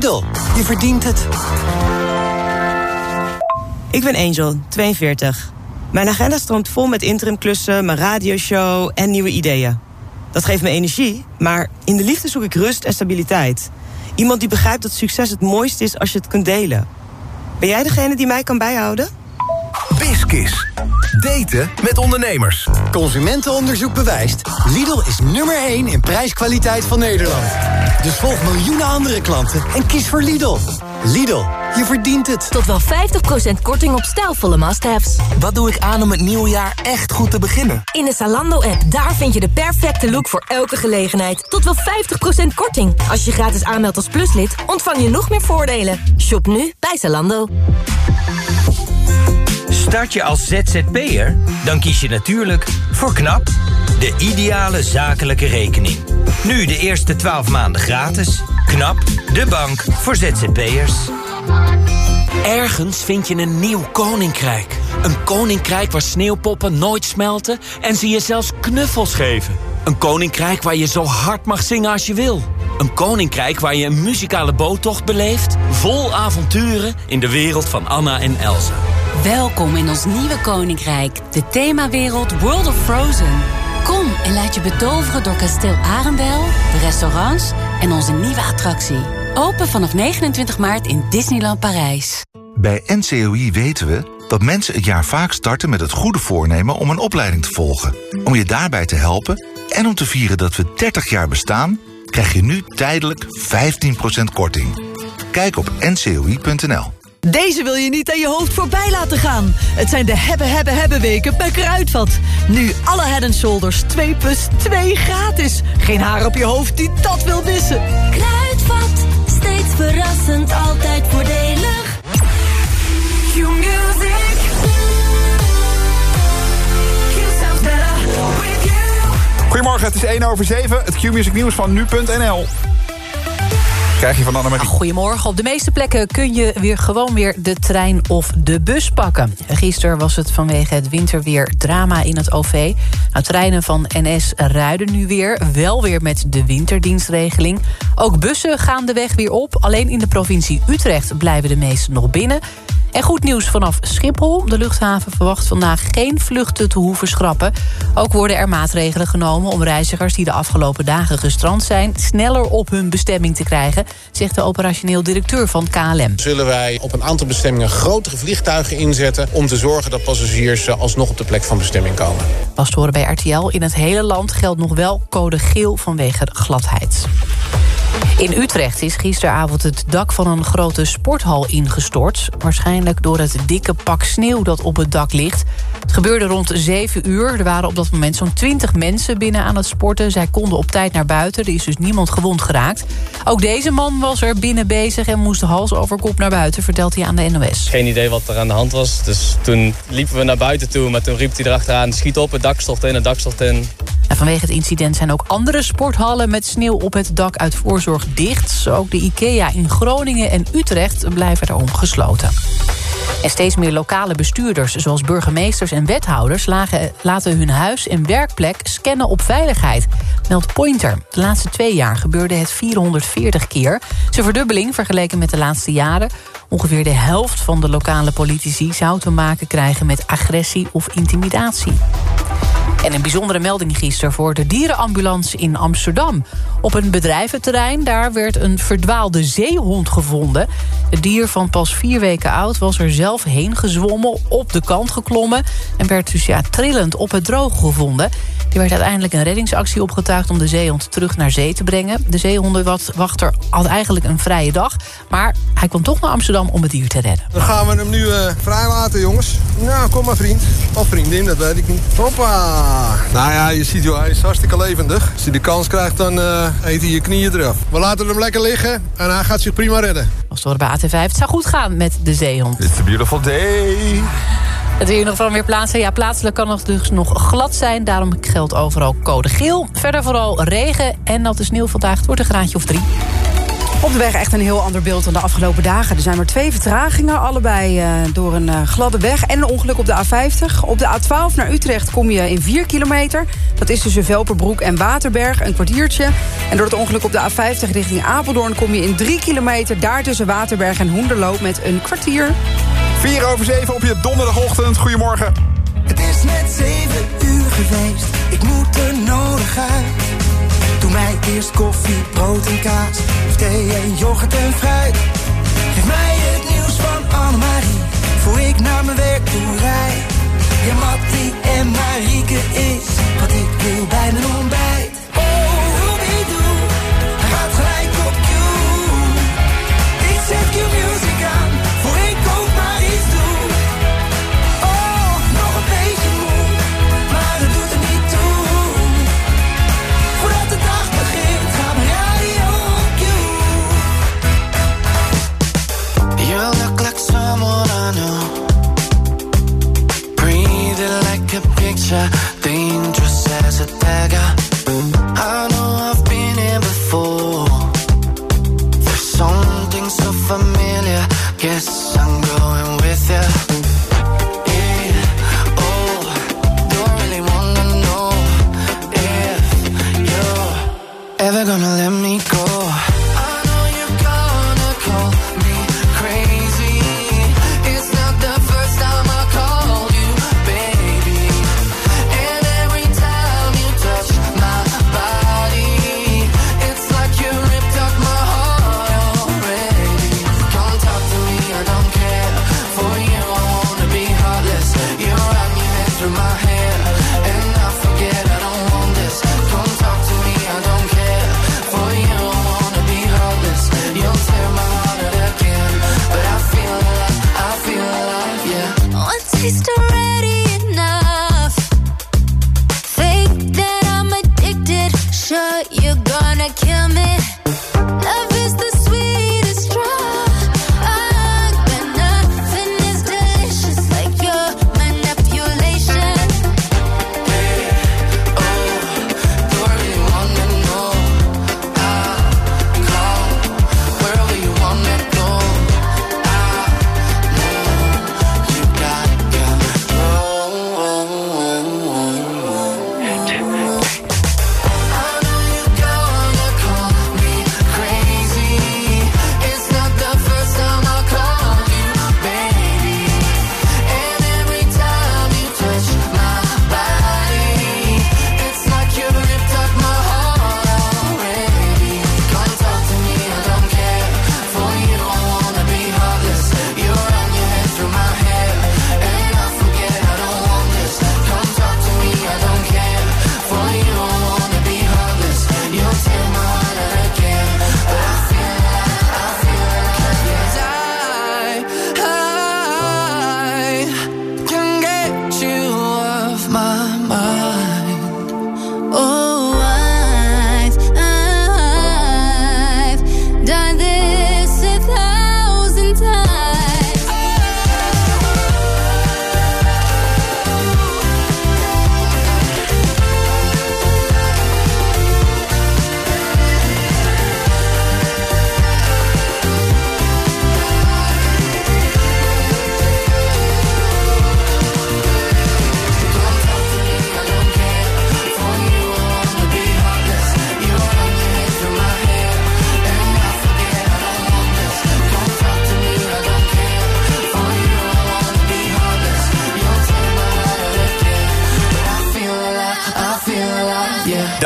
Lidl, je verdient het. Ik ben Angel, 42. Mijn agenda stroomt vol met interimklussen, mijn radioshow en nieuwe ideeën. Dat geeft me energie, maar in de liefde zoek ik rust en stabiliteit. Iemand die begrijpt dat succes het mooiste is als je het kunt delen. Ben jij degene die mij kan bijhouden? Biskis. Daten met ondernemers. Consumentenonderzoek bewijst. Lidl is nummer 1 in prijskwaliteit van Nederland. Dus volg miljoenen andere klanten en kies voor Lidl. Lidl, je verdient het. Tot wel 50% korting op stijlvolle must-haves. Wat doe ik aan om het nieuwe jaar echt goed te beginnen? In de Zalando-app, daar vind je de perfecte look voor elke gelegenheid. Tot wel 50% korting. Als je gratis aanmeldt als pluslid, ontvang je nog meer voordelen. Shop nu bij Zalando. Start je als ZZP'er? Dan kies je natuurlijk voor KNAP, de ideale zakelijke rekening. Nu de eerste 12 maanden gratis. KNAP, de bank voor ZZP'ers. Ergens vind je een nieuw koninkrijk. Een koninkrijk waar sneeuwpoppen nooit smelten en ze je zelfs knuffels geven. Een koninkrijk waar je zo hard mag zingen als je wil. Een koninkrijk waar je een muzikale boottocht beleeft... vol avonturen in de wereld van Anna en Elsa. Welkom in ons nieuwe koninkrijk, de themawereld World of Frozen. Kom en laat je betoveren door kasteel Arendel, de restaurants en onze nieuwe attractie. Open vanaf 29 maart in Disneyland Parijs. Bij NCOI weten we dat mensen het jaar vaak starten met het goede voornemen om een opleiding te volgen. Om je daarbij te helpen en om te vieren dat we 30 jaar bestaan, krijg je nu tijdelijk 15% korting. Kijk op ncoi.nl. Deze wil je niet aan je hoofd voorbij laten gaan. Het zijn de hebben, hebben, hebben weken bij Kruidvat. Nu alle head shoulders 2 plus 2 gratis. Geen haar op je hoofd die dat wil missen. Kruidvat, steeds verrassend, altijd voordelig. Q-music. Goedemorgen, het is 1 over 7. Het Q-music nieuws van nu.nl. Krijg je van Annemarie. Goedemorgen. Op de meeste plekken kun je weer gewoon weer de trein of de bus pakken. Gisteren was het vanwege het winterweer drama in het OV. Nou, treinen van NS rijden nu weer, wel weer met de winterdienstregeling. Ook bussen gaan de weg weer op. Alleen in de provincie Utrecht blijven de meeste nog binnen. En goed nieuws vanaf Schiphol. De luchthaven verwacht vandaag geen vluchten te hoeven schrappen. Ook worden er maatregelen genomen om reizigers die de afgelopen dagen gestrand zijn... sneller op hun bestemming te krijgen, zegt de operationeel directeur van KLM. Zullen wij op een aantal bestemmingen grotere vliegtuigen inzetten... om te zorgen dat passagiers alsnog op de plek van bestemming komen. Te horen bij RTL. In het hele land geldt nog wel code geel vanwege gladheid. In Utrecht is gisteravond het dak van een grote sporthal ingestort. Waarschijnlijk door het dikke pak sneeuw dat op het dak ligt. Het gebeurde rond 7 uur. Er waren op dat moment zo'n 20 mensen binnen aan het sporten. Zij konden op tijd naar buiten. Er is dus niemand gewond geraakt. Ook deze man was er binnen bezig en moest hals over kop naar buiten... vertelt hij aan de NOS. Geen idee wat er aan de hand was. Dus toen liepen we naar buiten toe. Maar toen riep hij erachteraan, schiet op, het dak stort in, het dak stort in. En vanwege het incident zijn ook andere sporthallen met sneeuw op het dak uit voorzorg dicht. Ook de IKEA in Groningen en Utrecht blijven daarom gesloten. En steeds meer lokale bestuurders, zoals burgemeesters en wethouders... laten hun huis en werkplek scannen op veiligheid. Meldt Pointer. De laatste twee jaar gebeurde het 440 keer. Een verdubbeling vergeleken met de laatste jaren. Ongeveer de helft van de lokale politici zou te maken krijgen... met agressie of intimidatie. En een bijzondere melding gisteren voor de dierenambulance in Amsterdam. Op een bedrijventerrein daar werd een verdwaalde zeehond gevonden. Het dier van pas vier weken oud was er zelf heen gezwommen... op de kant geklommen en werd dus ja, trillend op het droge gevonden. Er werd uiteindelijk een reddingsactie opgetuigd om de zeehond terug naar zee te brengen. De zeehondenwachter had eigenlijk een vrije dag... maar hij kwam toch naar Amsterdam om het dier te redden. Dan gaan we hem nu uh, vrijlaten, jongens. Nou, kom maar vriend. Of vriendin, dat weet ik niet. Hoppa! Nou ja, je ziet, joh, hij is hartstikke levendig. Als hij de kans krijgt, dan uh, eet hij je knieën eraf. We laten hem lekker liggen en hij gaat zich prima redden. Als het bij AT5, het zou goed gaan met de zeehond. It's a beautiful day. Het weer nog van weer plaatsen. Ja, plaatselijk kan het dus nog glad zijn. Daarom geldt overal code geel. Verder vooral regen en natte sneeuw vandaag. Het wordt een graadje of drie. Op de weg echt een heel ander beeld dan de afgelopen dagen. Er zijn maar twee vertragingen, allebei eh, door een eh, gladde weg... en een ongeluk op de A50. Op de A12 naar Utrecht kom je in 4 kilometer. Dat is tussen Velperbroek en Waterberg, een kwartiertje. En door het ongeluk op de A50 richting Apeldoorn... kom je in 3 kilometer, daar tussen Waterberg en Hoenderloop... met een kwartier. 4 over 7 op je donderdagochtend. Goedemorgen. Het is net 7 uur geweest, ik moet er nodig uit. Doe mij eerst koffie, brood en kaas, of thee en yoghurt en fruit. Geef mij het nieuws van Annemarie, voor ik naar mijn werk toe rijd. Ja, Mattie en Marieke is wat ik wil bij mijn ontbijt.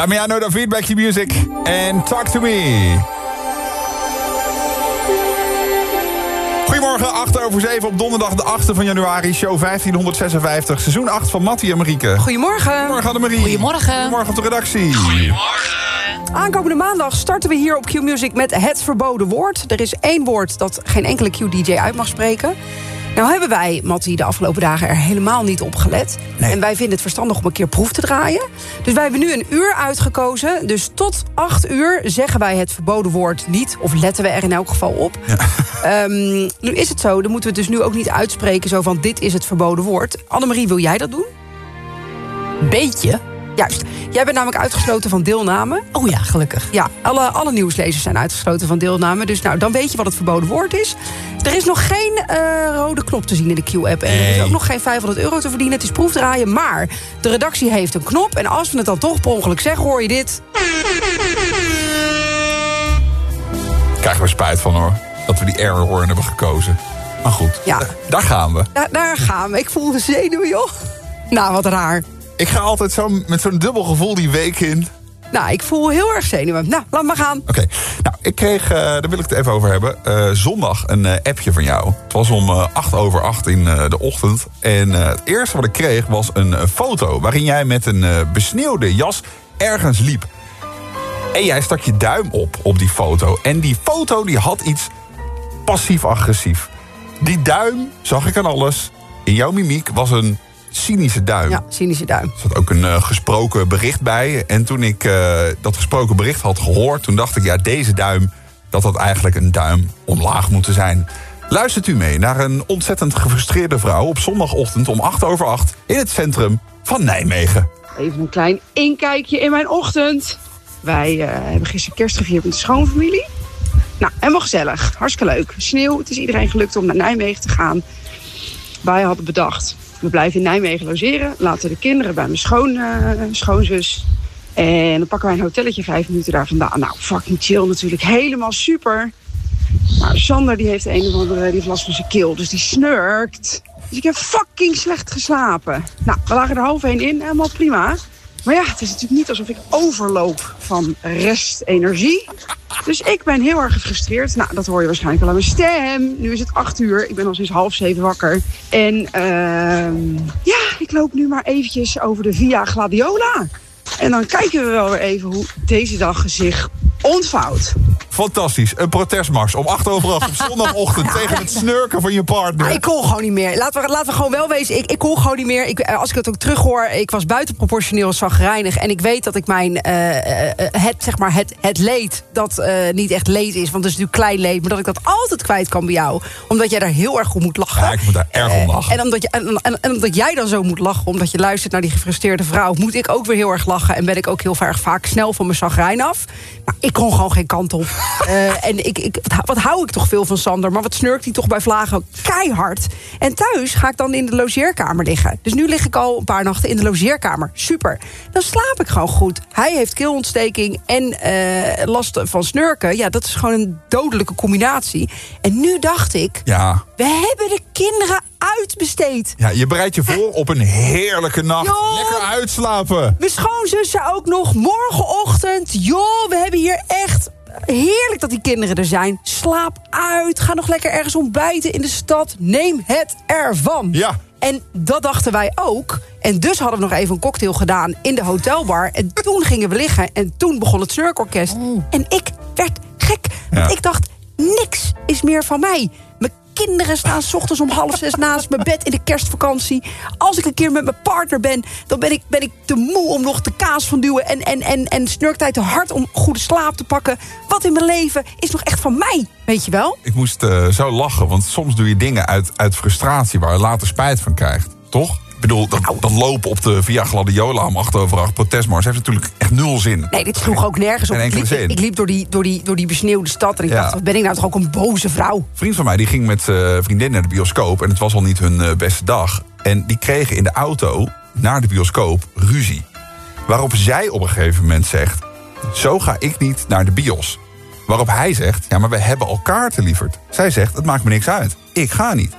Damiano David, Back to Music. En Talk to Me. Goedemorgen, 8 over 7 op donderdag de 8e van januari. Show 1556, seizoen 8 van Mattie en Marieke. Goedemorgen. Goedemorgen Annemarie. Goedemorgen. Goedemorgen op de redactie. Aankomende maandag starten we hier op Q-Music met het verboden woord. Er is één woord dat geen enkele Q-DJ uit mag spreken. Nou hebben wij, Mattie, de afgelopen dagen er helemaal niet op gelet. En wij vinden het verstandig om een keer proef te draaien. Dus wij hebben nu een uur uitgekozen. Dus tot acht uur zeggen wij het verboden woord niet. Of letten we er in elk geval op. Ehm, nu is het zo, dan moeten we het dus nu ook niet uitspreken... zo van dit is het verboden woord. Annemarie, wil jij dat doen? Beetje. Juist. Jij bent namelijk uitgesloten van deelname. Oh ja, gelukkig. Ja, alle, alle nieuwslezers zijn uitgesloten van deelname. Dus nou, dan weet je wat het verboden woord is. Er is nog geen eh, rode knop te zien in de Q-app. En er is ook nog geen 500 euro te verdienen. Het is proefdraaien. Maar de redactie heeft een knop. En als we het dan toch per ongeluk zeggen, hoor je dit. Krijgen we spijt van hoor. Dat we die error hebben gekozen. Maar goed, Ja. da- daar gaan we. Daar, daar gaan we. Ik voel de zenuwen, joh. Nou, wat raar. Ik ga altijd zo met zo'n dubbel gevoel die week in. Nou, ik voel heel erg zenuwen. Nou, laat maar gaan. Oké, nou, ik kreeg, eh, daar wil ik het even over hebben. eh, zondag een eh, appje van jou. Het was om acht over acht in de ochtend. En het eerste wat ik kreeg was een foto... waarin jij met een besneeuwde jas ergens liep. En jij stak je duim op op die foto. En die foto die had iets passief-agressief. Die duim, zag ik aan alles, in jouw mimiek was een cynische duim. Ja, cynische duim. Er zat ook een eh, gesproken bericht bij. En toen ik eh, dat gesproken bericht had gehoord... toen dacht ik, ja, deze duim, dat had eigenlijk een duim omlaag moeten zijn. Luistert u mee naar een ontzettend gefrustreerde vrouw... op zondagochtend om 8 over 8 in het centrum van Nijmegen. Even een klein inkijkje in mijn ochtend. Wij eh, hebben gisteren kerst gevierd met de schoonfamilie. Nou, helemaal gezellig. Hartstikke leuk. Sneeuw. Het is iedereen gelukt om naar Nijmegen te gaan. Wij hadden bedacht, we blijven in Nijmegen logeren. Laten de kinderen bij mijn schoon, eh, schoonzus. En dan pakken wij een hotelletje vijf minuten daar vandaan. Nou, fucking chill natuurlijk. Helemaal super. Maar Sander die heeft een of andere, die heeft last van zijn keel. Dus die snurkt. Dus ik heb fucking slecht geslapen. Nou, we lagen er half één in. Helemaal prima. Maar ja, het is natuurlijk niet alsof ik overloop van restenergie. Dus ik ben heel erg gefrustreerd. Nou, dat hoor je waarschijnlijk wel aan mijn stem. Nu is het acht uur. Ik ben al sinds half zeven wakker. En ehm, ja, ik loop nu maar eventjes over de Via Gladiola. En dan kijken we wel weer even hoe deze dag zich ontvouwt. Fantastisch, een protestmars om 8 over 8 op zondagochtend... tegen het snurken van je partner. Ah, ik kon gewoon niet meer. Laten we, laten we gewoon wel wezen. Ik, ik kon gewoon niet meer. Ik, eh, als ik het ook terughoor, ik was buitenproportioneel zagrijnig. En ik weet dat ik mijn, eh, eh, het, zeg maar, het, het leed, dat niet echt leed is. Want het is natuurlijk klein leed. Maar dat ik dat altijd kwijt kan bij jou. Omdat jij daar heel erg om moet lachen. Ja, ik moet daar erg om lachen. En omdat, je, en, en, en omdat jij dan zo moet lachen, omdat je luistert naar die gefrustreerde vrouw, moet ik ook weer heel erg lachen. En ben ik ook heel erg vaak snel van mijn zagrijn af. Maar ik kon gewoon geen kant op. Eh, en ik, ik, wat, hou- ik toch veel van Sander, maar wat snurkt hij toch bij vlagen keihard. En thuis ga ik dan in de logeerkamer liggen. Dus nu lig ik al een paar nachten in de logeerkamer. Super. Dan slaap ik gewoon goed. Hij heeft keelontsteking en eh, last van snurken. Ja, dat is gewoon een dodelijke combinatie. En nu dacht ik, Ja, we hebben de kinderen uitbesteed. ja, je bereidt je voor op een heerlijke nacht. Joh. Lekker uitslapen. Mijn schoonzussen ook nog. Morgenochtend. Joh, we hebben hier echt... Heerlijk dat die kinderen er zijn. Slaap uit. Ga nog lekker ergens ontbijten in de stad. Neem het ervan. Ja. En dat dachten wij ook. En dus hadden we nog even een cocktail gedaan in de hotelbar. En toen gingen we liggen. En toen begon het snurkorkest. En ik werd gek. Want ik dacht, niks is meer van mij. Kinderen staan 's ochtends om half zes naast mijn bed in de kerstvakantie. Als ik een keer met mijn partner ben, dan ben ik, ben ik te moe om nog de kaas van duwen. En, en, en, en snurkt hij te hard om goede slaap te pakken. Wat in mijn leven is nog echt van mij, weet je wel? Ik moest eh, zo lachen, want soms doe je dingen uit, uit frustratie... waar je later spijt van krijgt, toch? Bedoel, dat, dat lopen op de Via Gladiola om 8 over 8 protestmars... heeft natuurlijk echt nul zin. Nee, dit sloeg ook nergens op. Ik liep, ik liep door, die, door, die, door die besneeuwde stad en ik Ja. dacht, wat ben ik nou toch ook een boze vrouw? Een vriend van mij die ging met uh, vriendin naar de bioscoop... en het was al niet hun eh, beste dag. En die kregen in de auto naar de bioscoop ruzie. Waarop zij op een gegeven moment zegt... zo ga ik niet naar de bios. Waarop hij zegt, ja, maar we hebben al kaarten lieverd. Zij zegt, het maakt me niks uit. Ik ga niet.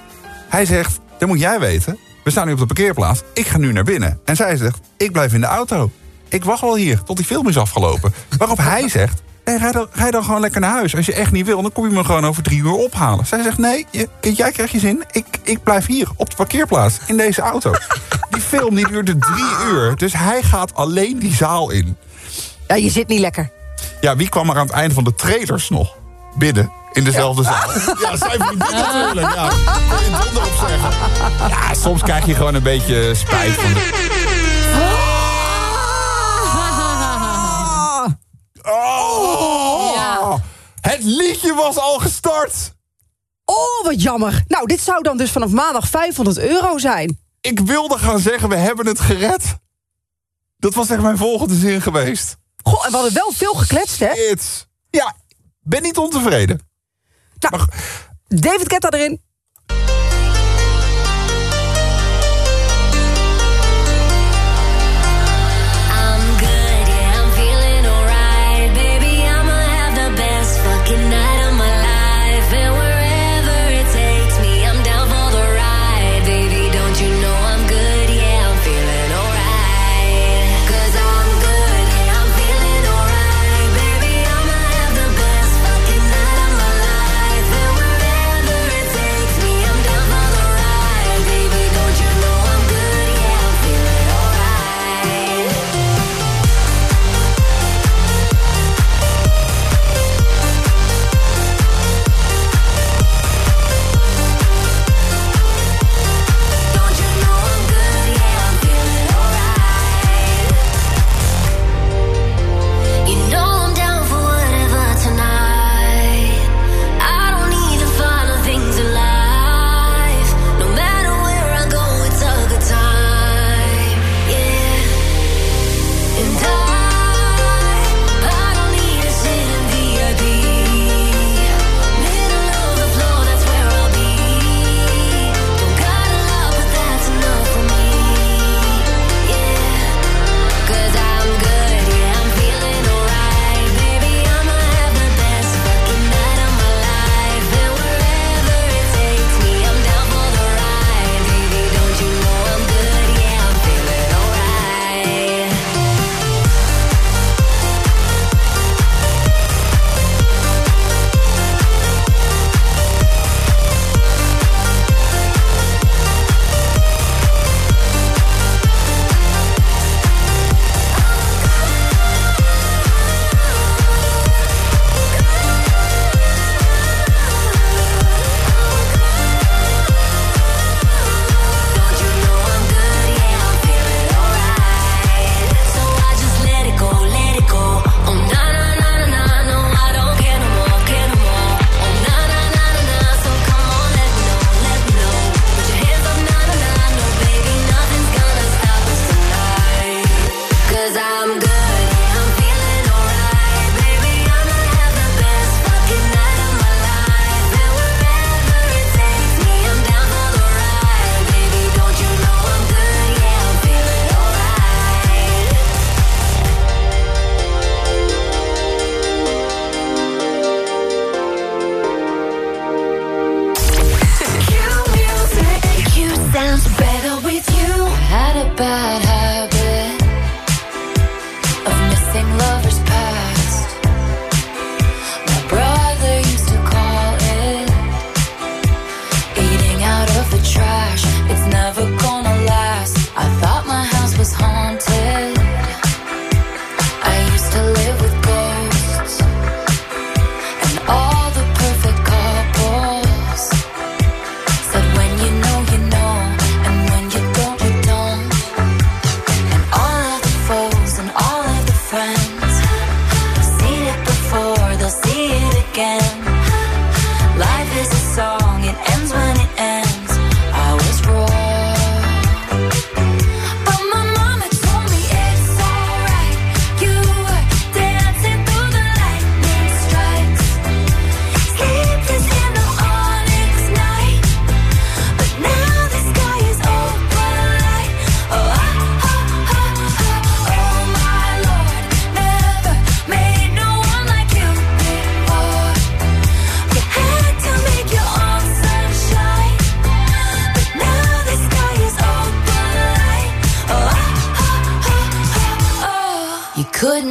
Hij zegt, dat moet jij weten. We staan nu op de parkeerplaats. Ik ga nu naar binnen. En zij zegt, ik blijf in de auto. Ik wacht wel hier tot die film is afgelopen. Waarop hij zegt, hey, rij, dan, rij dan gewoon lekker naar huis. Als je echt niet wil, dan kom je me gewoon over drie uur ophalen. Zij zegt, nee, je, jij krijgt je zin. Ik, ik blijf hier op de parkeerplaats in deze auto. Die film die duurde drie uur. Dus hij gaat alleen die zaal in. Ja, je zit niet lekker. Ja, wie kwam er aan het einde van de trailers nog binnen? in dezelfde zaal. Ja, zijn vriendin natuurlijk. Ja, kun zeggen. Ja, soms krijg je gewoon een beetje spijt van ah! Ah! Ja. Het liedje was al gestart. Oh, wat jammer. Nou, dit zou dan dus vanaf maandag 500 euro zijn. Ik wilde gaan zeggen, we hebben het gered. Dat was echt mijn volgende zin geweest. Goh, en we hadden wel veel gekletst, hè? Ja, ben niet ontevreden. Nou, David Ketta erin.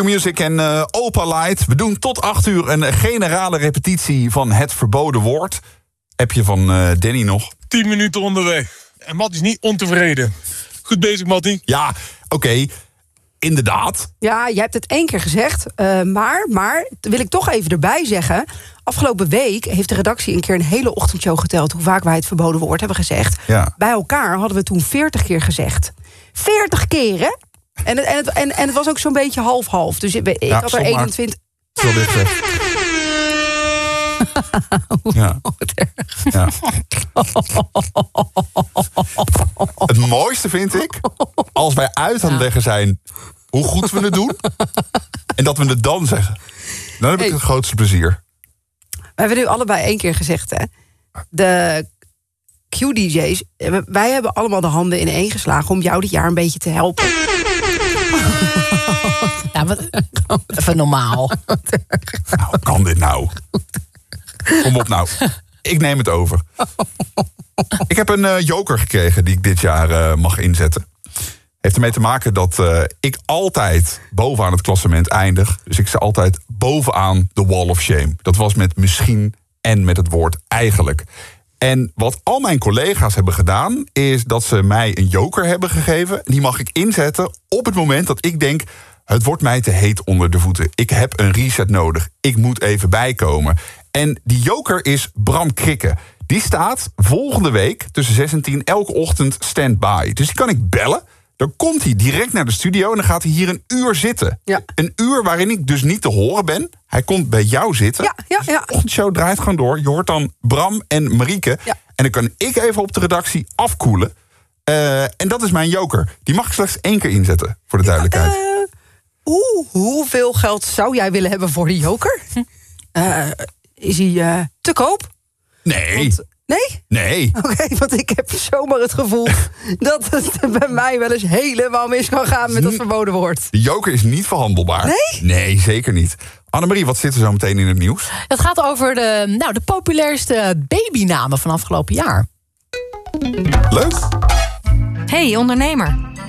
Q-Music en Opa Light. We doen tot 8 uur een generale repetitie van het verboden woord. Heb je van eh, Danny nog? 10 minuten onderweg. En Matt is niet ontevreden. Goed bezig, Mattie. Ja, oké. Inderdaad. Ja, jij hebt het één keer gezegd. eh, maar, maar, wil ik toch even erbij zeggen. Afgelopen week heeft de redactie een keer een hele ochtendshow geteld... hoe vaak wij het verboden woord hebben gezegd. Ja. Bij elkaar hadden we toen 40 keer gezegd. 40 keer, hè? En het, en het, en, en het was ook zo'n beetje half-half. Dus ik, ik Ja, had er stop maar. 21... Zo dit zegt. Ja. ja. Het mooiste vind ik, als wij uit aan het leggen zijn hoe goed we het doen. En dat we het dan zeggen. Dan heb ik Hey. het grootste plezier. We hebben nu allebei één keer gezegd, hè? De Q-DJ's, eh, wij hebben allemaal de handen in één geslagen... om jou dit jaar een beetje te helpen. Ja, wat, even normaal. Nou, kan dit nou? Kom op nou. Ik neem het over. Ik heb een eh, joker gekregen die ik dit jaar eh, mag inzetten. Heeft ermee te maken dat eh, ik altijd bovenaan het klassement eindig. Dus ik sta altijd bovenaan de wall of shame. Dat was met misschien en met het woord eigenlijk. En wat al mijn collega's hebben gedaan, is dat ze mij een joker hebben gegeven. Die mag ik inzetten op het moment dat ik denk. Het wordt mij te heet onder de voeten. Ik heb een reset nodig. Ik moet even bijkomen. En die joker is Bram Krikke. Die staat volgende week tussen 6 en 10 elke ochtend stand-by. Dus die kan ik bellen. Dan komt hij direct naar de studio en dan gaat hij hier een uur zitten. Een uur waarin ik dus niet te horen ben. Hij komt bij jou zitten. Ja, ja, ja. De ochtendshow draait gewoon door. Je hoort dan Bram en Marieke. En dan kan ik even op de redactie afkoelen. Eh, en dat is mijn joker. Die mag ik slechts één keer inzetten, voor de duidelijkheid. Oeh, hoeveel geld zou jij willen hebben voor die joker? Eh, is hij eh, te koop? nee. Nee? Nee. Oké, want ik heb zomaar het gevoel dat het bij mij wel eens helemaal mis kan gaan met dat verboden woord. De joker is niet verhandelbaar. Nee? Nee, zeker niet. Annemarie, wat zit er zo meteen in het nieuws? Het gaat over de, nou, de populairste babynamen van afgelopen jaar. Leuk. Hey ondernemer,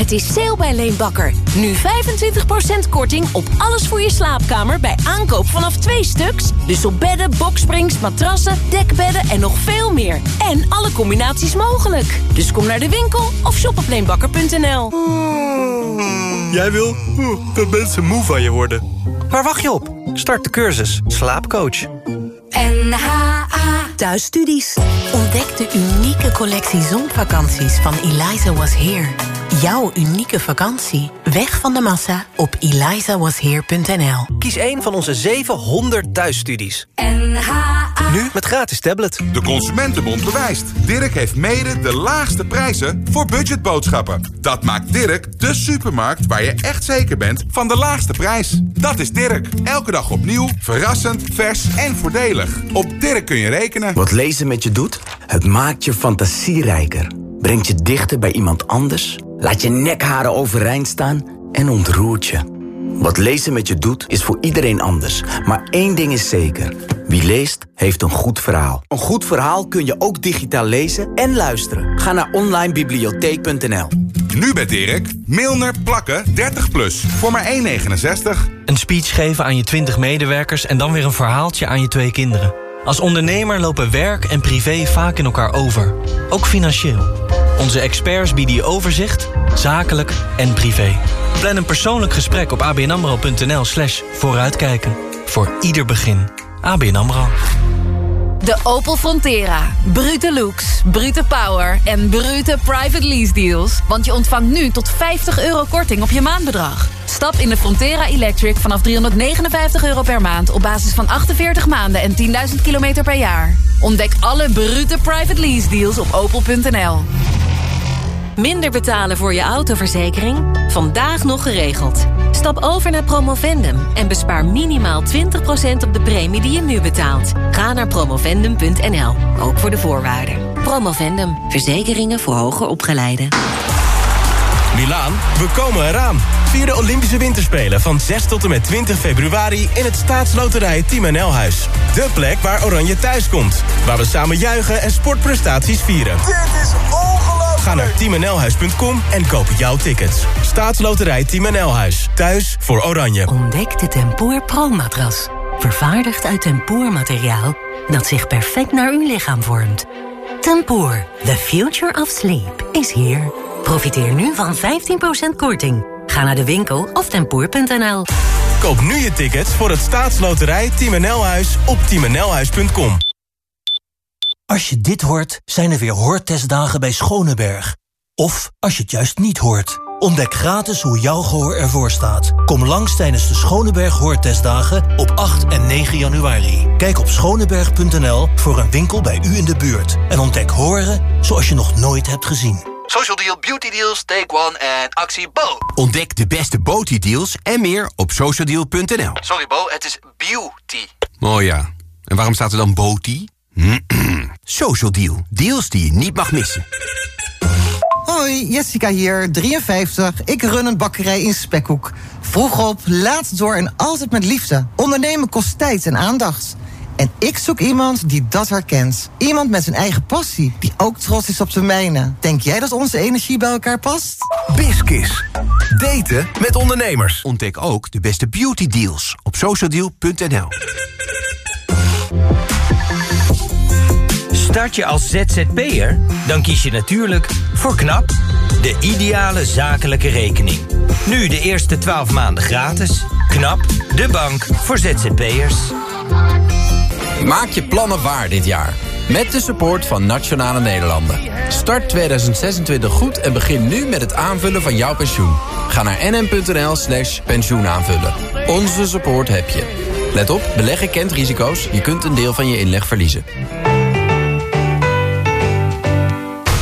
Het is sale bij Leenbakker. Nu 25% korting op alles voor je slaapkamer bij aankoop vanaf twee stuks. Dus op bedden, boksprings, matrassen, dekbedden en nog veel meer. En alle combinaties mogelijk. Dus kom naar de winkel of shop op leenbakker.nl. Jij wil dat mensen moe van je worden. Waar wacht je op? Start de cursus Slaapcoach. NHA Thuisstudies. Ontdek de unieke collectie zonvakanties van Eliza Was Here. Jouw unieke vakantie. Weg van de massa op elizawasheer.nl. Kies een van onze 700 thuisstudies. Nu met gratis tablet. De Consumentenbond bewijst. Dirk heeft mede de laagste prijzen voor budgetboodschappen. Dat maakt Dirk de supermarkt waar je echt zeker bent van de laagste prijs. Dat is Dirk. Elke dag opnieuw, verrassend, vers en voordelig. Op Dirk kun je rekenen. Wat lezen met je doet? Het maakt je fantasierijker. Brengt je dichter bij iemand anders. Laat je nekharen overeind staan en ontroert je. Wat lezen met je doet, is voor iedereen anders. Maar één ding is zeker. Wie leest, heeft een goed verhaal. Een goed verhaal kun je ook digitaal lezen en luisteren. Ga naar onlinebibliotheek.nl Nu bij Dirk, Milner plakken 30 plus voor maar 1,69. Een speech geven aan je 20 medewerkers en dan weer een verhaaltje aan je twee kinderen. Als ondernemer lopen werk en privé vaak in elkaar over. Ook financieel. Onze experts bieden je overzicht, zakelijk en privé. Plan een persoonlijk gesprek op abnamro.nl slash vooruitkijken. Voor ieder begin. ABN AMRO. De Opel Frontera. Brute looks, brute power en brute private lease deals. Want je ontvangt nu tot 50 euro korting op je maandbedrag. Stap in de Frontera Electric vanaf 359 euro per maand... op basis van 48 maanden en 10.000 kilometer per jaar. Ontdek alle brute private lease deals op opel.nl. Minder betalen voor je autoverzekering? Vandaag nog geregeld. Stap over naar Promovendum en bespaar minimaal 20% op de premie die je nu betaalt. Ga naar promovendum.nl, ook voor de voorwaarden. Promovendum, verzekeringen voor hoger opgeleiden. Milaan, we komen eraan. Vier de Olympische Winterspelen van 6 tot en met 20 februari... in het staatsloterij Team NL-huis. De plek waar Oranje thuis komt. Waar we samen juichen en sportprestaties vieren. Dit is! Ga naar teamnlhuis.com en koop jouw tickets. Staatsloterij Team NL-huis. Thuis voor Oranje. Ontdek de Tempoor Pro-matras. Vervaardigd uit tempoormateriaal dat zich perfect naar uw lichaam vormt. Tempoor, the future of sleep, is here. Profiteer nu van 15% korting. Ga naar de winkel of tempoor.nl. Koop nu je tickets voor het staatsloterij Team NL-huis op teamnlhuis.com. Als je dit hoort, zijn er weer hoortestdagen bij Schoneberg. Of als je het juist niet hoort. Ontdek gratis hoe jouw gehoor ervoor staat. Kom langs tijdens de Schoneberg Hoortestdagen op 8 en 9 januari. Kijk op schoneberg.nl voor een winkel bij u in de buurt. En ontdek horen zoals je nog nooit hebt gezien. Social Deal Beauty Deals, Take One en actie Bo. Ontdek de beste beauty deals en meer op socialdeal.nl. Sorry Bo, het is beauty. Oh ja, en waarom staat er dan beauty? Social Deal, deals die je niet mag missen. Hoi, Jessica hier, 53. Ik run een bakkerij in Spekhoek. Vroeg op, laat door en altijd met liefde. Ondernemen kost tijd en aandacht. En ik zoek iemand die dat herkent. Iemand met zijn eigen passie, die ook trots is op zijn mijne. Denk jij dat onze energie bij elkaar past? Biskis. Daten met ondernemers. Ontdek ook de beste beauty deals op socialdeal.nl. Start je als ZZP'er? Dan kies je natuurlijk voor KNAP, de ideale zakelijke rekening. Nu de eerste 12 maanden gratis. KNAP, de bank voor ZZP'ers. Maak je plannen waar dit jaar. Met de support van Nationale Nederlanden. Start 2026 goed en begin nu met het aanvullen van jouw pensioen. Ga naar nm.nl slash pensioenaanvullen. Onze support heb je. Let op, beleggen kent risico's. Je kunt een deel van je inleg verliezen.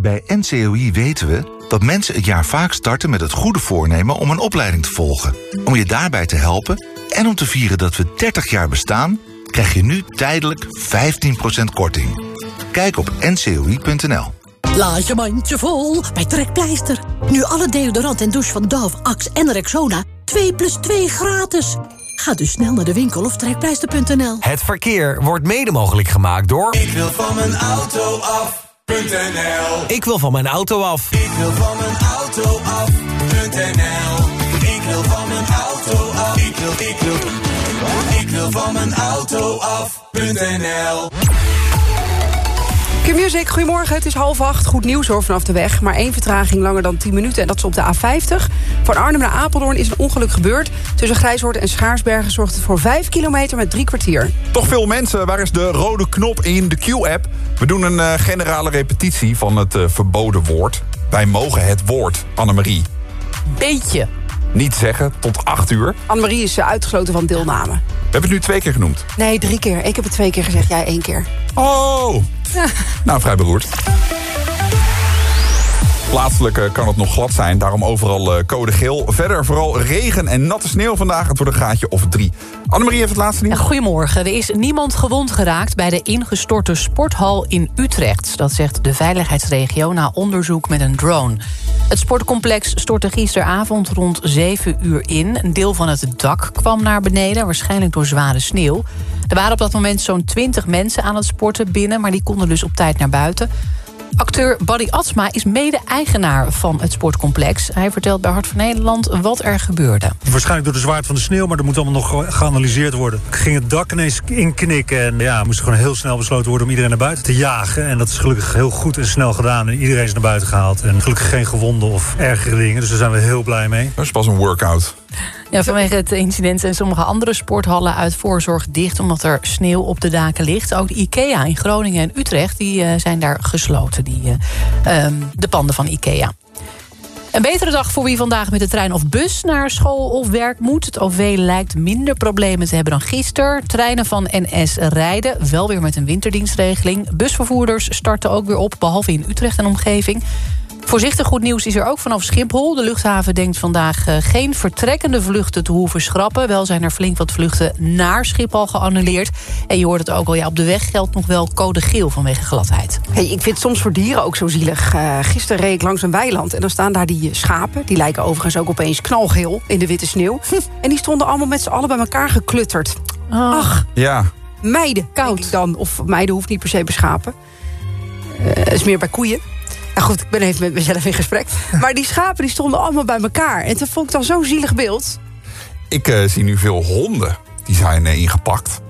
Bij NCOI weten we dat mensen het jaar vaak starten met het goede voornemen om een opleiding te volgen. Om je daarbij te helpen en om te vieren dat we 30 jaar bestaan, krijg je nu tijdelijk 15% korting. Kijk op ncoi.nl. Laat je mandje vol bij Trekpleister. Nu alle deodorant en douche van Dove, Axe en Rexona 2 plus 2 gratis. Ga dus snel naar de winkel of trekpleister.nl. Het verkeer wordt mede mogelijk gemaakt door... Ik wil van mijn auto af.nl Ik wil van mijn auto af. Ik wil van mijn auto af.nl Ik wil van mijn auto af. Ik wil, ik wil, ik wil van mijn auto af.nl Q-Music, goedemorgen. Het is half acht. Goed nieuws hoor vanaf de weg. Maar één vertraging langer dan 10 minuten. En dat is op de A50. Van Arnhem naar Apeldoorn is een ongeluk gebeurd. Tussen Grijshoort en Schaarsbergen zorgt het voor 5 kilometer met drie kwartier. Toch veel mensen, waar is de rode knop in de Q-app? We doen een eh, generale repetitie van het eh, verboden woord. Wij mogen het woord, Annemarie. Beetje. Niet zeggen tot 8 uur. Annemarie is eh, uitgesloten van deelname. We hebben het nu twee keer genoemd. Nee, drie keer. Ik heb het twee keer gezegd, jij één keer. Oh! Ja. Nou, vrij beroerd. Plaatselijk eh, kan het nog glad zijn, daarom overal eh, code geel. Verder vooral regen en natte sneeuw vandaag. Het wordt een gaatje of drie. Annemarie heeft het laatste nieuws. Goedemorgen. Er is niemand gewond geraakt bij de ingestorte sporthal in Utrecht. Dat zegt de veiligheidsregio na onderzoek met een drone. Het sportcomplex stortte gisteravond rond 7 uur in. Een deel van het dak kwam naar beneden, waarschijnlijk door zware sneeuw. Er waren op dat moment zo'n 20 mensen aan het sporten binnen... maar die konden dus op tijd naar buiten. Acteur Buddy Atsma is mede-eigenaar van het sportcomplex. Hij vertelt bij Hart van Nederland wat er gebeurde. Waarschijnlijk door de zwaarte van de sneeuw, maar dat moet allemaal nog geanalyseerd worden. Ik ging het dak ineens inknikken en ja, moest gewoon heel snel besloten worden om iedereen naar buiten te jagen. En dat is gelukkig heel goed en snel gedaan en iedereen is naar buiten gehaald. En gelukkig geen gewonden of ergere dingen, dus daar zijn we heel blij mee. Dat is pas een workout. Ja, vanwege het incident zijn sommige andere sporthallen uit voorzorg dicht... omdat er sneeuw op de daken ligt. Ook de IKEA in Groningen en Utrecht die, uh, zijn daar gesloten. Die, uh, um, de panden van IKEA. Een betere dag voor wie vandaag met de trein of bus naar school of werk moet. Het OV lijkt minder problemen te hebben dan gisteren. Treinen van NS rijden, wel weer met een winterdienstregeling. Busvervoerders starten ook weer op, behalve in Utrecht en omgeving. Voorzichtig goed nieuws is er ook vanaf Schiphol. De luchthaven denkt vandaag uh, geen vertrekkende vluchten te hoeven schrappen. Wel zijn er flink wat vluchten naar Schiphol geannuleerd. En je hoort het ook al, ja, op de weg geldt nog wel code geel vanwege gladheid. Hey, ik vind het soms voor dieren ook zo zielig. Uh, gisteren reed ik langs een weiland en dan staan daar die schapen. Die lijken overigens ook opeens knalgeel in de witte sneeuw. en die stonden allemaal met z'n allen bij elkaar geklutterd. Oh. Ach, Ja, meiden, koud dan. Of meiden hoeft niet per se bij schapen. Uh, is meer bij koeien. Nou goed, ik ben even met mezelf in gesprek. Maar die schapen die stonden allemaal bij elkaar. En toen vond ik dan zo'n zielig beeld. ik eh, zie nu veel honden. Die zijn eh, ingepakt.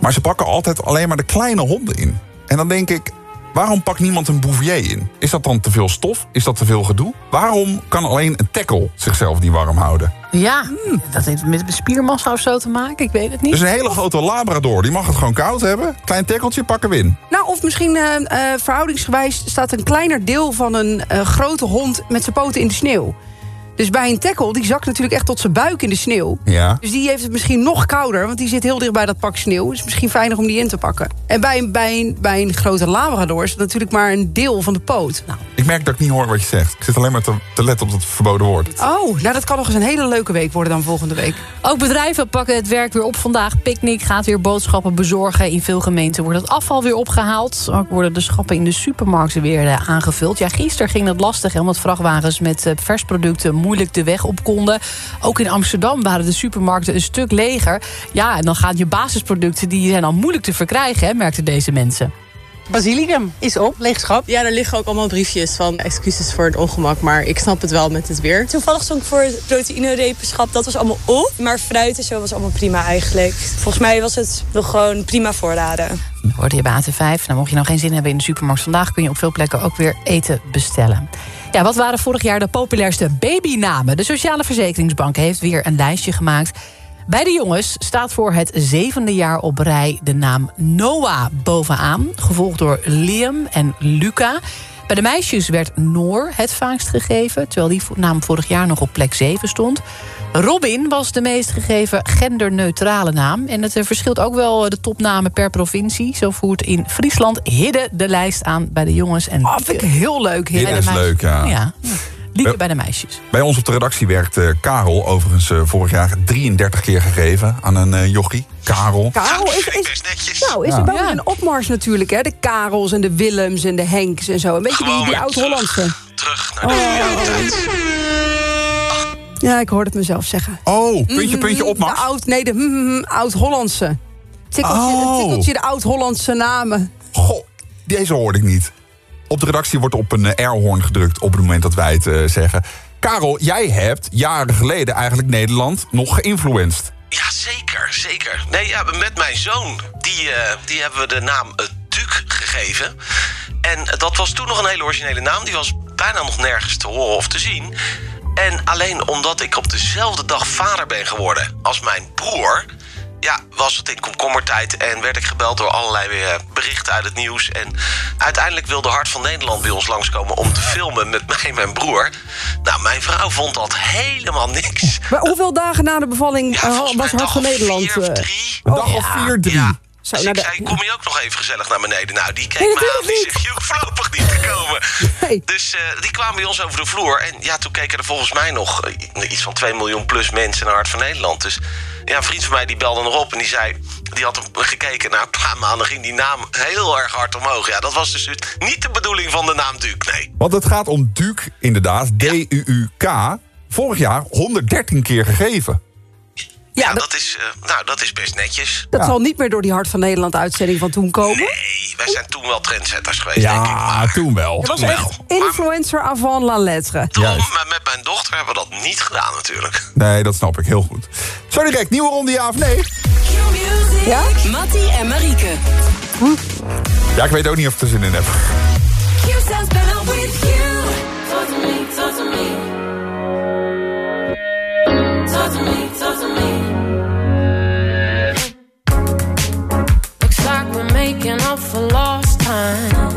Maar ze pakken altijd alleen maar de kleine honden in. En dan denk ik, waarom pakt niemand een bouvier in? Is dat dan te veel stof? Is dat te veel gedoe? Waarom kan alleen een tackle zichzelf niet warm houden? Ja, dat heeft met spiermassa of zo te maken. Ik weet het niet. Dus een hele grote labrador, die mag het gewoon koud hebben. Klein tackeltje, pakken we in. Nou, of misschien uh, uh, verhoudingsgewijs staat een kleiner deel van een uh, grote hond met zijn poten in de sneeuw. Dus bij een tackle, die zakt natuurlijk echt tot zijn buik in de sneeuw. Ja. Dus die heeft het misschien nog kouder, want die zit heel dicht bij dat pak sneeuw. Dus misschien fijner om die in te pakken. En bij, een, bij, een, bij een grote labrador is het natuurlijk maar een deel van de poot. Nou. Ik merk dat ik niet hoor wat je zegt. Ik zit alleen maar te, te letten op dat verboden woord. Oh, nou dat kan nog eens een hele leuke week worden dan volgende week. Ook bedrijven pakken het werk weer op vandaag. Picnic gaat weer boodschappen bezorgen. In veel gemeenten wordt het afval weer opgehaald. Ook worden de schappen in de supermarkten weer uh, aangevuld. Ja, gisteren ging het lastig, hè, omdat vrachtwagens met uh, versproducten moeilijk de weg op konden. Ook in Amsterdam waren de supermarkten een stuk leger. Ja, en dan gaan je basisproducten, die zijn al moeilijk te verkrijgen, hè, merkten deze mensen. Basilicum is op, leegschap. Ja, er liggen ook allemaal briefjes van excuses voor het ongemak, maar ik snap het wel met het weer. Toevallig stond ik voor het proteïnerepenschap, dat was allemaal op. Maar fruit en zo was allemaal prima eigenlijk. Volgens mij was het nog gewoon prima voorraden. Hoorde je AT5, nou mocht je nou geen zin hebben in de supermarkt vandaag... kun je op veel plekken ook weer eten bestellen. Ja, wat waren vorig jaar de populairste babynamen? De Sociale Verzekeringsbank heeft weer een lijstje gemaakt... Bij de jongens staat voor het zevende jaar op rij de naam Noah bovenaan. Gevolgd door Liam en Luca. Bij de meisjes werd Noor het vaakst gegeven... terwijl die naam vorig jaar nog op plek 7 stond. Robin was de meest gegeven genderneutrale naam. En het verschilt ook wel de topnamen per provincie. Zo voert in Friesland Hidde de lijst aan bij de jongens. En oh, vind ik heel leuk. Hidde is leuk, ja. ja. Liedje bij de meisjes. Bij ons op de redactie werkt uh, Karel, overigens uh, vorig jaar 33 keer gegeven aan een uh, jochie. Karel. Karel is, is, nou, is ja. er wel een opmars natuurlijk, hè? De Karels en de Willems en de Henks en zo. Een beetje die, die oud-Hollandse. Terug naar de oh. Ja, ik hoorde het mezelf zeggen. Oh, puntje, puntje, opmars? De oud, nee, de mm, oud-Hollandse. Tikkeltje, oh. tikkeltje de oud-Hollandse namen. Goh, deze hoorde ik niet. Op de redactie wordt op een airhorn gedrukt op het moment dat wij het uh, zeggen. Karel, jij hebt jaren geleden eigenlijk Nederland nog geïnfluenced. Ja, zeker, zeker. Nee, ja, met mijn zoon, die, uh, die hebben we de naam uh, Duke gegeven. En dat was toen nog een hele originele naam. Die was bijna nog nergens te horen of te zien. En alleen omdat ik op dezelfde dag vader ben geworden als mijn broer ja, was het in komkommertijd en werd ik gebeld door allerlei weer berichten uit het nieuws. En uiteindelijk wilde Hart van Nederland bij ons langskomen om te filmen met mij en mijn broer. Nou, mijn vrouw vond dat helemaal niks. Maar hoeveel dagen na de bevalling ja, uh, was Hart van Nederland? Vier of drie. Een dag of vier, drie. Ja. Zo, dus ik de... zei, kom je ook nog even gezellig naar beneden? Nou, die keek nee, me aan, die zegt, je hoeft voorlopig niet te komen. Nee. Dus uh, die kwamen bij ons over de vloer. En ja, toen keken er volgens mij nog uh, iets van 2 miljoen plus mensen naar Hart van Nederland. Dus ja, een vriend van mij die belde nog op en die zei... die had hem gekeken na een paar maanden ging die naam heel erg hard omhoog. Ja, dat was dus niet de bedoeling van de naam Duke, nee. Want het gaat om Duke, inderdaad, D-U-U-K. Vorig jaar 113 keer gegeven. Ja, dat, is, eh, nou, dat is best netjes. Dat zal niet meer door die Hart van Nederland uitzending van toen komen. Nee, wij zijn toen wel trendsetters geweest, ja, denk ik. Maar toen wel. Het was toen wel. influencer avant la lettre. Maar met mijn dochter hebben we dat niet gedaan natuurlijk. Nee, dat snap ik heel goed. Zo direct, nieuwe ronde ja of nee? Ja? Mattie en Marieke. Hm? Ja, ik weet ook niet of ik er zin in heb. for lost time.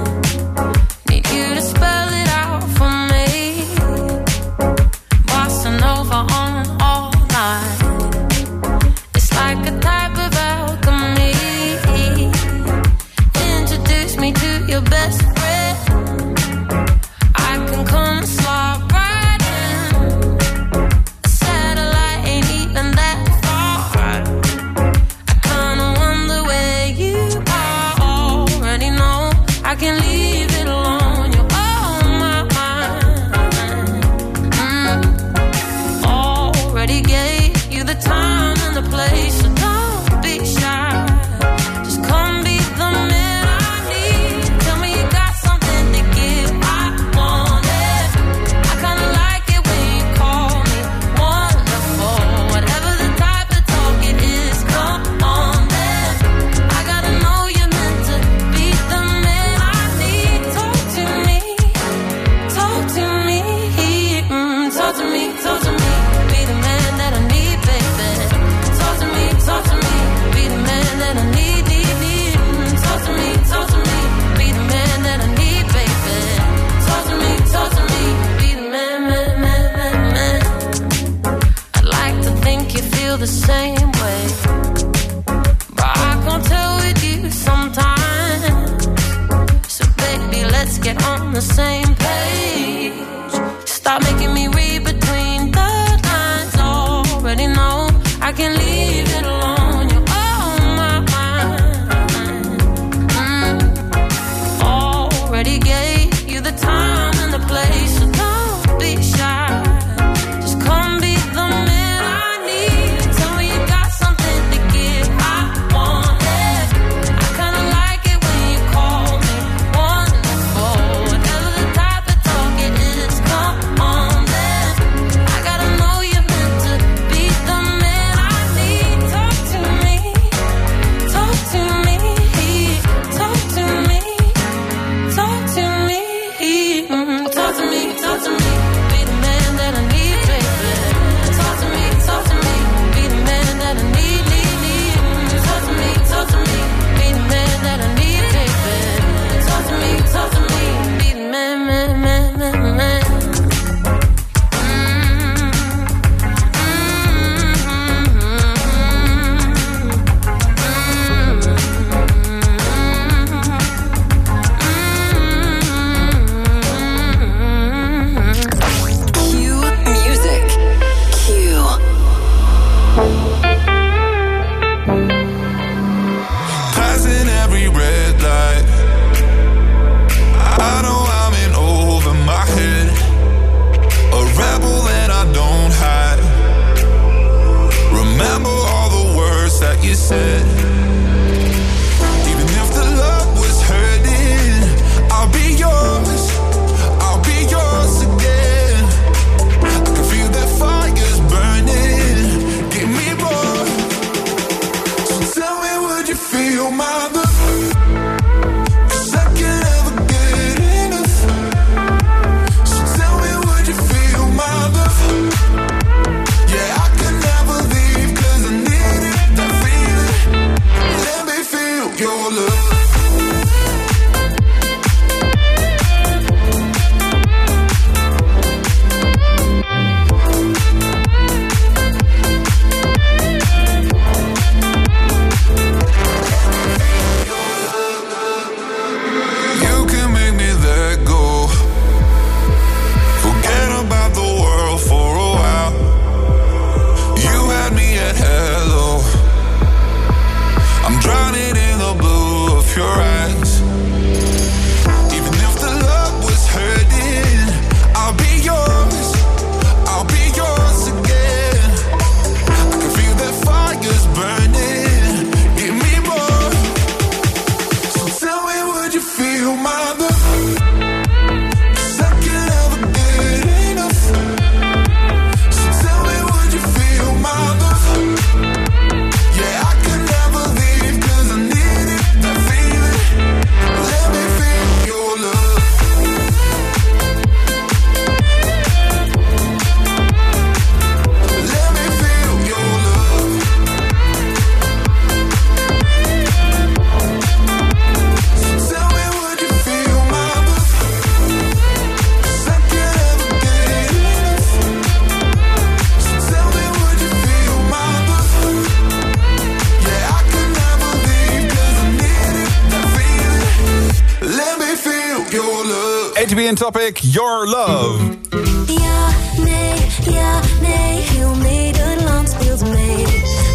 Trending Topic, Your Love. Ja, nee, ja, nee, heel Nederland speelt mee.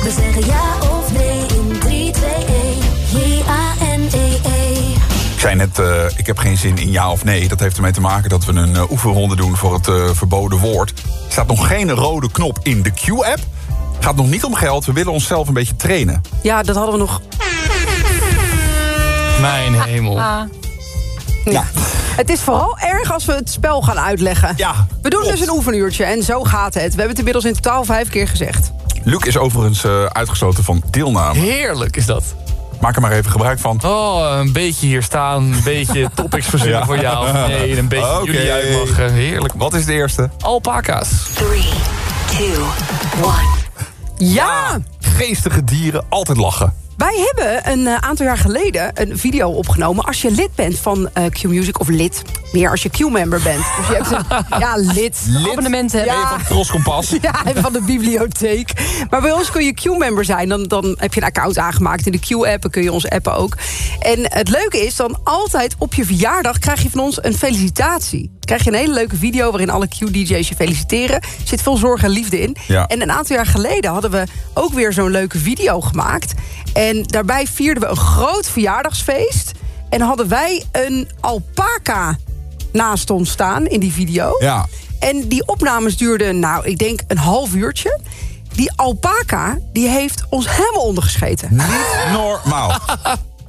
We zeggen ja of nee in 3, 2, 1. J-A-N-E-E. Ik zei net, eh, ik heb geen zin in ja of nee. Dat heeft ermee te maken dat we een eh, oefenronde doen voor het eh, verboden woord. Er staat nog geen rode knop in de Q-app. Gaat nog niet om geld, we willen onszelf een beetje trainen. Ja, dat hadden we nog. Mijn hemel. Ja. Het is vooral erg als we het spel gaan uitleggen. Ja, we doen dus een oefenuurtje en zo gaat het. We hebben het inmiddels in totaal vijf keer gezegd. Luc is overigens eh, uitgesloten van deelname. Heerlijk is dat. Maak er maar even gebruik van. Oh, een beetje hier staan, een beetje topics verzinnen Ja. voor jou. Nee, en een beetje jullie uitmachen. Heerlijk. Wat is de eerste? Alpaca's. 3, 2, 1. Ja! Geestige dieren, altijd lachen. Wij hebben een eh, aantal jaar geleden een video opgenomen... als je lid bent van eh, Q-Music, of lid, meer als je Q-member bent. Dus je hebt een, ja, lid. Abonnement hebben. Ja. Van Troskompas. Ja, en van de bibliotheek. Maar bij ons kun je Q-member zijn. Dan, dan heb je een account aangemaakt in de Q-app. Dan kun je ons appen ook. En het leuke is dan altijd op je verjaardag... krijg je van ons een felicitatie. Krijg je een hele leuke video waarin alle Q-DJ's je feliciteren. Er zit veel zorg en liefde in. Ja. En een aantal jaar geleden hadden we ook weer zo'n leuke video gemaakt. En daarbij vierden we een groot verjaardagsfeest. En hadden wij een alpaca naast ons staan in die video. Ja. En die opnames duurden, nou, ik denk een half uurtje. Die alpaca, die heeft ons helemaal ondergescheten. Niet normaal.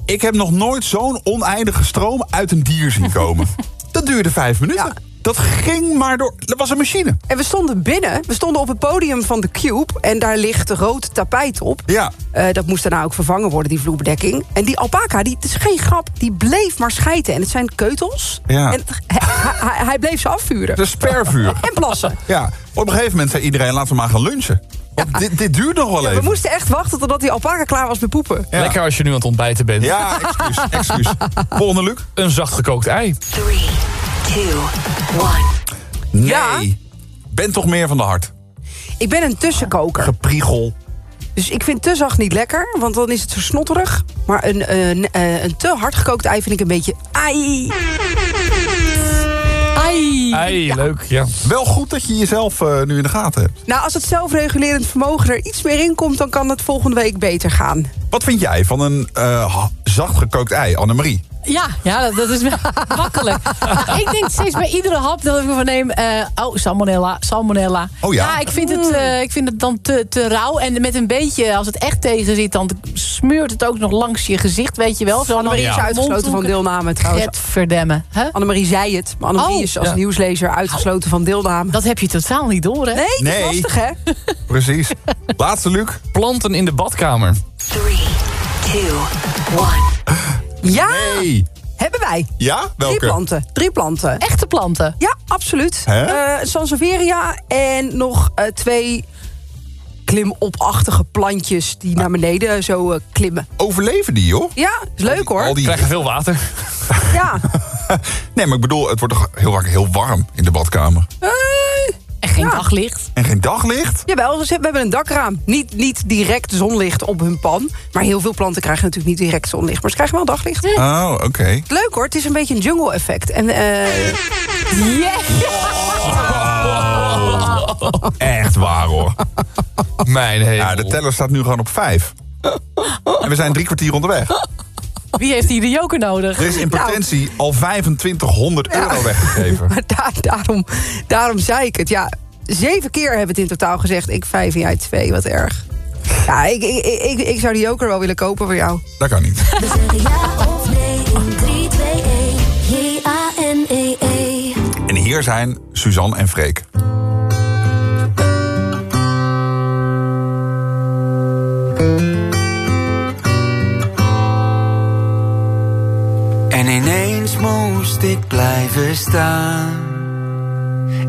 Ik heb nog nooit zo'n oneindige stroom uit een dier zien komen. Dat duurde vijf minuten. Dat ging maar door. Dat was een machine. En we stonden binnen, we stonden op het podium van de Cube... en daar ligt rood tapijt op. Ja. Eh, dat moest daarna ook vervangen worden, die vloerbedekking. En die alpaca, die, het is geen grap, die bleef maar schijten. En het zijn keutels. Ja. En het- hij, hij, hij bleef ze afvuren. De spervuur. En plassen. Ja. Op een gegeven moment zei iedereen, laten we maar gaan lunchen. Want dit, dit duurt nog wel Ja, we even. moesten echt wachten totdat die alpaca klaar was met poepen. Ja. Lekker als je nu aan het ontbijten bent. Ja, excuus, excuus. Volgende, Luc. Een zacht gekookt ei. 3, 2, 1. Nee. Ja. Ben toch meer van de hart. Ik ben een tussenkoker. Gepriegel. Dus ik vind te zacht niet lekker, want dan is het zo snotterig. Maar een, een, eh, een te hard gekookt ei vind ik een beetje... Ai. Ei, leuk, ja. Wel goed dat je jezelf eh, nu in de gaten hebt. Nou, als het zelfregulerend vermogen er iets meer in komt... dan kan het volgende week beter gaan. Wat vind jij van een eh, ha- zacht gekookt ei, Annemarie? Ja, ja dat, dat is wel makkelijk. ik denk steeds bij iedere hap dat ik ervan neem... eh, oh, salmonella, salmonella. Oh ja? ik vind, het, eh, ik vind het dan te, te rauw. En met een beetje, als het echt tegen zit... dan smeurt het ook nog langs je gezicht, weet je wel. Zo Annemarie is ja. uitgesloten van deelname trouwens. Het verdemmen. Huh? Annemarie zei het, maar Annemarie Oh. is als Ja. nieuwslezer uitgesloten van deelname. Dat heb je totaal niet door, hè? Nee, dat is Nee. lastig, hè? Precies. Laatste, Luc. Planten in de badkamer. 3, 2, 1. Ja, Nee. hebben wij. Ja? Drie Welke? planten. Drie planten. Echte planten. Ja, absoluut. Eh, Sansevieria en nog eh, twee klimopachtige plantjes... die naar beneden zo eh, klimmen. Overleven die, joh? Ja, is leuk hoor. Al die... Krijgen veel water. Ja. Nee, maar ik bedoel, het wordt toch heel vaak heel warm in de badkamer. En geen Ja. daglicht. En geen daglicht? Jawel, we hebben een dakraam. Niet, niet direct zonlicht op hun pan. Maar heel veel planten krijgen natuurlijk niet direct zonlicht. Maar ze krijgen wel daglicht. Oh, oké. Leuk hoor, het is een beetje een jungle effect. En eh Echt waar, hoor. Mijn hemel. Ja, de teller staat nu gewoon op vijf. En we zijn drie kwartier onderweg. Wie heeft hier de joker nodig? Er is in potentie al 2500 euro weggegeven. maar daar, daarom, daarom zei ik het. Ja, zeven keer hebben we het in totaal gezegd. Ik vijf en jij twee, wat erg. Ja, ik, ik, ik, ik zou die joker wel willen kopen voor jou. Dat kan niet. We zeggen ja of nee in 3, 2, 1. J-A-N-E-E. En hier zijn Suzanne en Freek. En ineens moest ik blijven staan.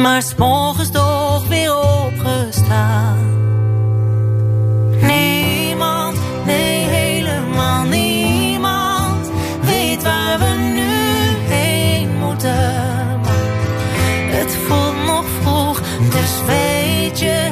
maar s morgens toch weer opgestaan. Niemand, nee helemaal niemand, weet waar we nu heen moeten. Het voelt nog vroeg, dus weet je,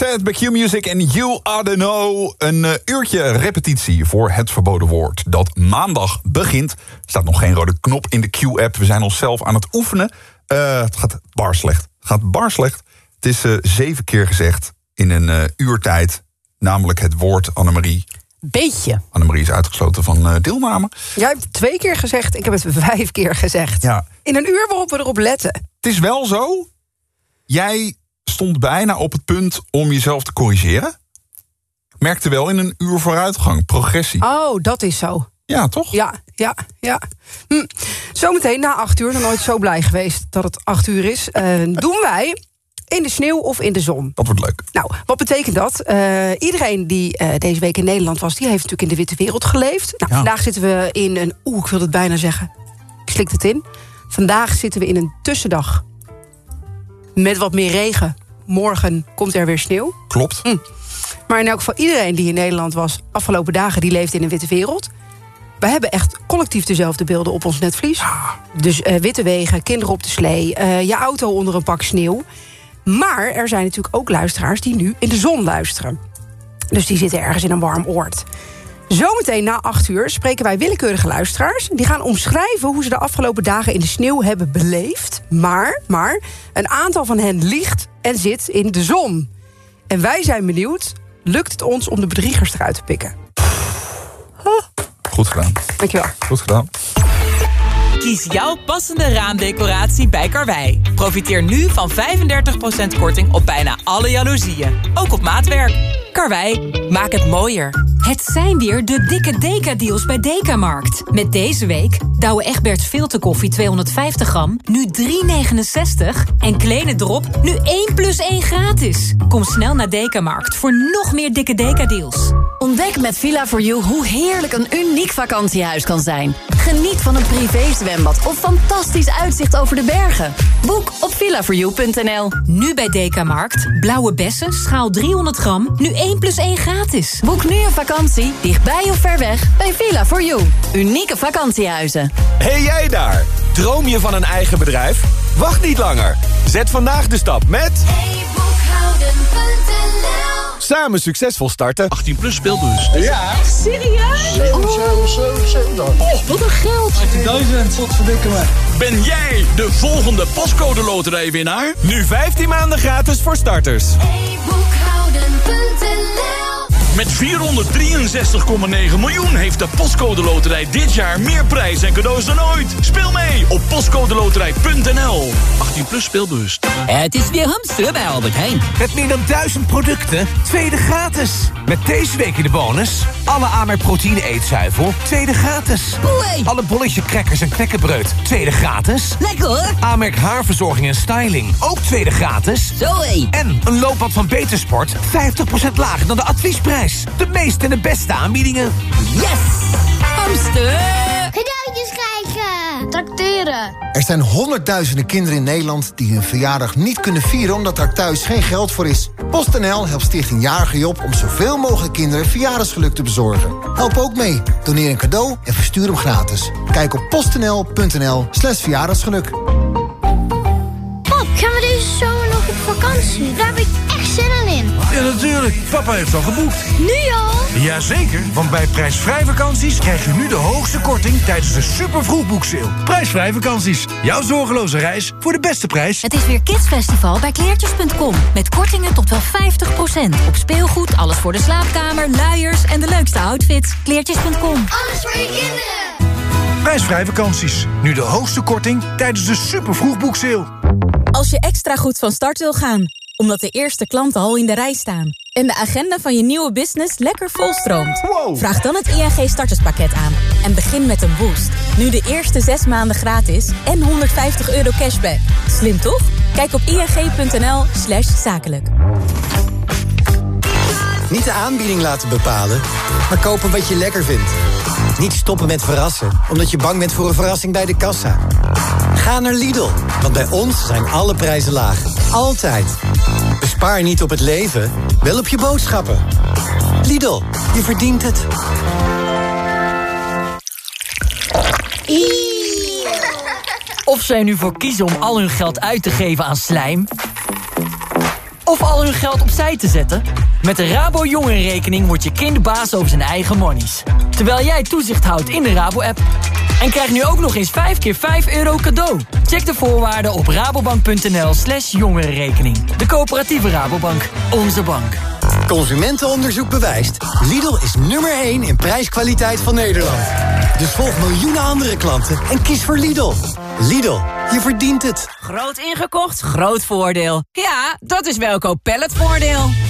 Morissette bij Q-Music en You Are The Know. Een eh, uurtje repetitie voor het verboden woord dat maandag begint. Er staat nog geen rode knop in de Q-app. We zijn onszelf aan het oefenen. Eh, het gaat bar slecht. Het gaat bar slecht. Het is eh, zeven keer gezegd in een uurtijd. Namelijk het woord Annemarie. Beetje. Annemarie is uitgesloten van deelname. Jij hebt het twee keer gezegd, ik heb het vijf keer gezegd. Ja. In een uur waarop we erop letten. Het is wel zo. Jij stond bijna op het punt om jezelf te corrigeren. Merkte wel in een uur vooruitgang, progressie. Oh, dat is zo. Ja, toch? Ja, ja, ja. Hm. Zometeen na acht uur, nog nooit zo blij geweest dat het acht uur is... eh, doen wij in de sneeuw of in de zon. Dat wordt leuk. Nou, wat betekent dat? Eh, iedereen die eh, deze week in Nederland was... die heeft natuurlijk in de witte wereld geleefd. Nou, Vandaag zitten we in een... Oeh, ik wil het bijna zeggen. Ik slik het in. Vandaag zitten we in een tussendag. Met wat meer regen. Morgen komt er weer sneeuw. Klopt. Hm. Maar in elk geval iedereen die in Nederland was... afgelopen dagen, die leeft in een witte wereld. We hebben echt collectief dezelfde beelden op ons netvlies. Dus eh, witte wegen, kinderen op de slee, eh, je auto onder een pak sneeuw. Maar er zijn natuurlijk ook luisteraars die nu in de zon luisteren. Dus die zitten ergens in een warm oord. Zometeen na acht uur spreken wij willekeurige luisteraars. Die gaan omschrijven hoe ze de afgelopen dagen in de sneeuw hebben beleefd. Maar, maar, een aantal van hen ligt en zit in de zon. En wij zijn benieuwd, lukt het ons om de bedriegers eruit te pikken? Goed gedaan. Dankjewel. Goed gedaan. Kies jouw passende raamdecoratie bij Karwei. Profiteer nu van 35% korting op bijna alle jaloezieën. Ook op maatwerk. Karwei, maak het mooier. Het zijn weer de dikke Deka-deals bij Dekamarkt. Met deze week Douwe Egberts filterkoffie 250 gram, nu 3,69. En Kleine Drop, nu 1 plus 1 gratis. Kom snel naar Dekamarkt voor nog meer dikke Deka-deals. Ontdek met Villa4You hoe heerlijk een uniek vakantiehuis kan zijn. Geniet van een of fantastisch uitzicht over de bergen. Boek op villa4you.nl. Nu bij Dekamarkt, blauwe bessen, schaal 300 gram, nu 1 plus 1 gratis. Boek nu een vakantie, dichtbij of ver weg, bij Villa4You. Unieke vakantiehuizen. Hey jij daar! Droom je van een eigen bedrijf? Wacht niet langer. Zet vandaag de stap met... Samen succesvol starten. 18 plus speelbus. Ja. Serieus? Oh, wat een geld. 18.000. Wat verdikken me. Ben jij de volgende pascode loterijwinnaar? Nu 15 maanden gratis voor starters. Met 463,9 miljoen heeft de Postcode Loterij dit jaar meer prijs en cadeaus dan ooit. Speel mee op postcodeloterij.nl. 18 plus speelbewust. Het is weer hamsteren bij Albert Heijn. Met meer dan duizend producten, tweede gratis. Met deze week in de bonus... alle Amerk proteïne eetzuivel, tweede gratis. Alle bolletje crackers en knekkenbreud, tweede gratis. Lekker hoor. Amerk haarverzorging en styling, ook tweede gratis. Zoé. En een loopbad van Betersport, 50% lager dan de adviesprijs. De meeste en de beste aanbiedingen. Yes! Hamster! Cadeautjes krijgen! Tracteren! Er zijn honderdduizenden kinderen in Nederland die hun verjaardag niet kunnen vieren omdat daar thuis geen geld voor is. PostNL helpt Stichting Jarige Job om zoveel mogelijk kinderen verjaardagsgeluk te bezorgen. Help ook mee. Doneer een cadeau en verstuur hem gratis. Kijk op postnl.nl slash verjaardagsgeluk. Pap, gaan we deze zomer nog op vakantie? Daar heb ik. Ja, natuurlijk. Papa heeft al geboekt. Nu al? Jazeker, want bij prijsvrij vakanties krijg je nu de hoogste korting tijdens de super vroegboekseil. Prijsvrij vakanties. Jouw zorgeloze reis voor de beste prijs. Het is weer Kidsfestival bij kleertjes.com. Met kortingen tot wel 50%. Op speelgoed, alles voor de slaapkamer, luiers en de leukste outfits. Kleertjes.com. Alles voor je kinderen. Prijsvrij vakanties. Nu de hoogste korting tijdens de super vroegboekseil. Als je extra goed van start wil gaan, omdat de eerste klanten al in de rij staan... en de agenda van je nieuwe business lekker volstroomt... vraag dan het ING starterspakket aan en begin met een boost. Nu de eerste zes maanden gratis en 150 euro cashback. Slim toch? Kijk op ing.nl slash zakelijk. Niet de aanbieding laten bepalen, maar kopen wat je lekker vindt. Niet stoppen met verrassen, omdat je bang bent voor een verrassing bij de kassa. Ga naar Lidl, want bij ons zijn alle prijzen laag. Altijd. Bespaar niet op het leven, wel op je boodschappen. Lidl, je verdient het. Of zij nu voor kiezen om al hun geld uit te geven aan slijm... of al hun geld opzij te zetten? Met de Rabo Jongerenrekening wordt je kind baas over zijn eigen monies. Terwijl jij toezicht houdt in de Rabo-app. En krijg nu ook nog eens 5 keer 5 euro cadeau. Check de voorwaarden op rabobank.nl slash jongerenrekening. De coöperatieve Rabobank. Onze bank. Consumentenonderzoek bewijst. Lidl is nummer 1 in prijskwaliteit van Nederland. Dus volg miljoenen andere klanten en kies voor Lidl. Lidl, je verdient het. Groot ingekocht, groot voordeel. Ja, dat is Welkoop Palletvoordeel.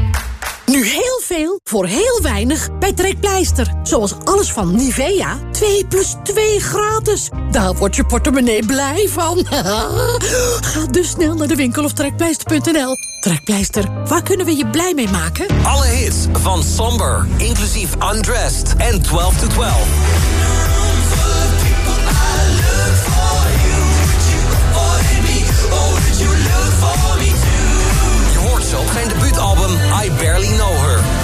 Nu heel veel voor heel weinig bij Trekpleister. Zoals alles van Nivea. 2 plus 2 gratis. Daar wordt je portemonnee blij van. Ga dus snel naar de winkel of trekpleister.nl. Trekpleister, waar kunnen we je blij mee maken? Alle hits van Somber, inclusief Undressed en 12 to 12. Op zijn debuutalbum I Barely Know Her.